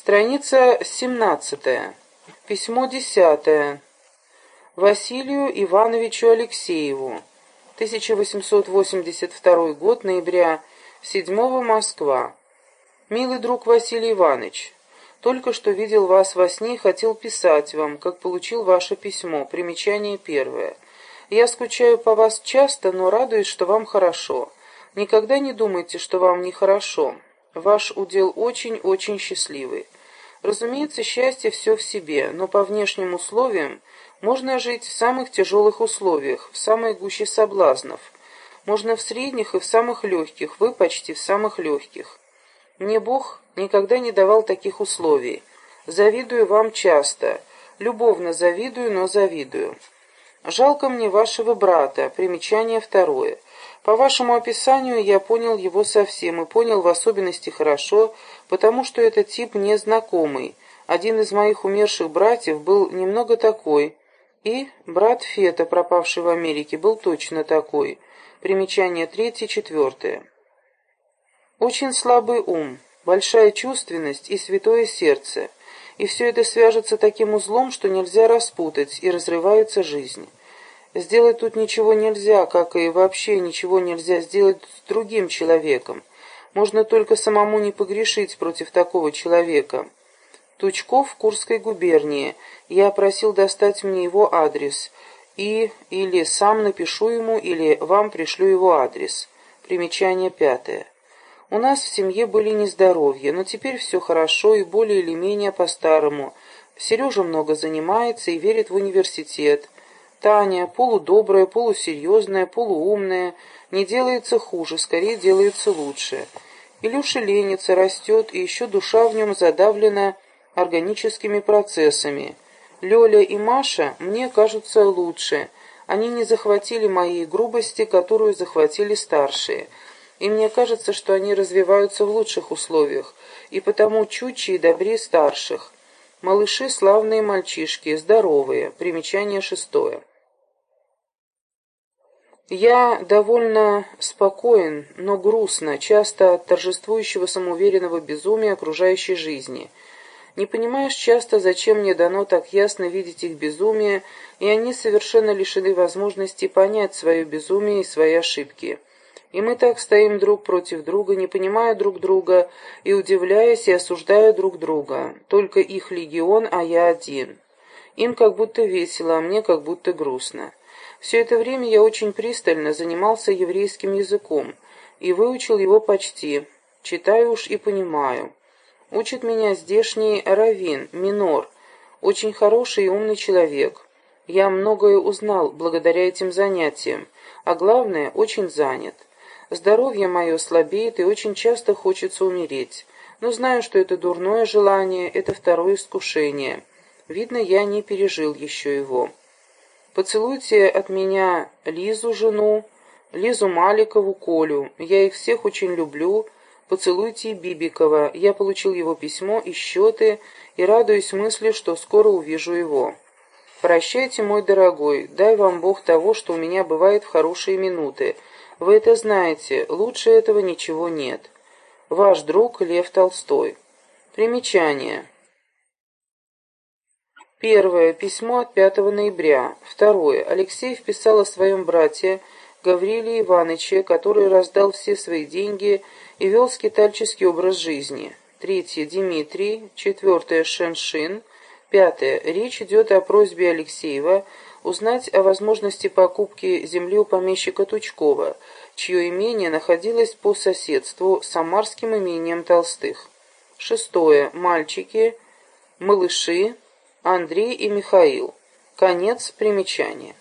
Страница 17. Письмо 10. Василию Ивановичу Алексееву. 1882 год, ноября 7 Москва. Милый друг Василий Иванович, только что видел вас во сне и хотел писать вам, как получил ваше письмо. Примечание первое. Я скучаю по вас часто, но радуюсь, что вам хорошо. Никогда не думайте, что вам нехорошо. Ваш удел очень-очень счастливый. Разумеется, счастье все в себе, но по внешним условиям можно жить в самых тяжелых условиях, в самой гуще соблазнов. Можно в средних и в самых легких, вы почти в самых легких. Мне Бог никогда не давал таких условий. Завидую вам часто. Любовно завидую, но завидую. Жалко мне вашего брата. Примечание второе. По вашему описанию я понял его совсем и понял в особенности хорошо, потому что этот тип незнакомый. Один из моих умерших братьев был немного такой, и брат Фета, пропавший в Америке, был точно такой. Примечание третье, четвертое. Очень слабый ум, большая чувственность и святое сердце. И все это свяжется таким узлом, что нельзя распутать, и разрывается жизнь. Сделать тут ничего нельзя, как и вообще ничего нельзя сделать с другим человеком. Можно только самому не погрешить против такого человека. Тучков в Курской губернии. Я просил достать мне его адрес. И или сам напишу ему, или вам пришлю его адрес. Примечание пятое. У нас в семье были нездоровья, но теперь все хорошо и более или менее по-старому. Сережа много занимается и верит в университет. Таня, полудобрая, полусерьезная, полуумная, не делается хуже, скорее делается лучше. Илюша ленится, растет, и еще душа в нем задавлена органическими процессами. Лёля и Маша мне кажутся лучше. Они не захватили моей грубости, которую захватили старшие – и мне кажется, что они развиваются в лучших условиях, и потому чутче и добрее старших. Малыши славные мальчишки, здоровые. Примечание шестое. Я довольно спокоен, но грустно, часто от торжествующего самоуверенного безумия окружающей жизни. Не понимаешь часто, зачем мне дано так ясно видеть их безумие, и они совершенно лишены возможности понять свое безумие и свои ошибки. И мы так стоим друг против друга, не понимая друг друга, и удивляясь и осуждая друг друга. Только их легион, а я один. Им как будто весело, а мне как будто грустно. Все это время я очень пристально занимался еврейским языком и выучил его почти. Читаю уж и понимаю. Учит меня здешний раввин, минор, очень хороший и умный человек. Я многое узнал благодаря этим занятиям, а главное, очень занят. Здоровье мое слабеет и очень часто хочется умереть. Но знаю, что это дурное желание, это второе искушение. Видно, я не пережил еще его. Поцелуйте от меня Лизу, жену, Лизу Маликову, Колю. Я их всех очень люблю. Поцелуйте Бибикова. Я получил его письмо и счеты, и радуюсь мысли, что скоро увижу его. Прощайте, мой дорогой, дай вам Бог того, что у меня бывает в хорошие минуты — вы это знаете, лучше этого ничего нет. Ваш друг Лев Толстой. Примечание. Первое. Письмо от 5 ноября. Второе. Алексей вписал о своем брате Гавриле Ивановиче, который раздал все свои деньги и вел скитальческий образ жизни. Третье. Дмитрий. Четвертое. Шеншин. Пятое. Речь идет о просьбе Алексеева узнать о возможности покупки земли у помещика Тучкова, чье имение находилось по соседству с самарским имением Толстых. Шестое. Мальчики, малыши, Андрей и Михаил. Конец примечания.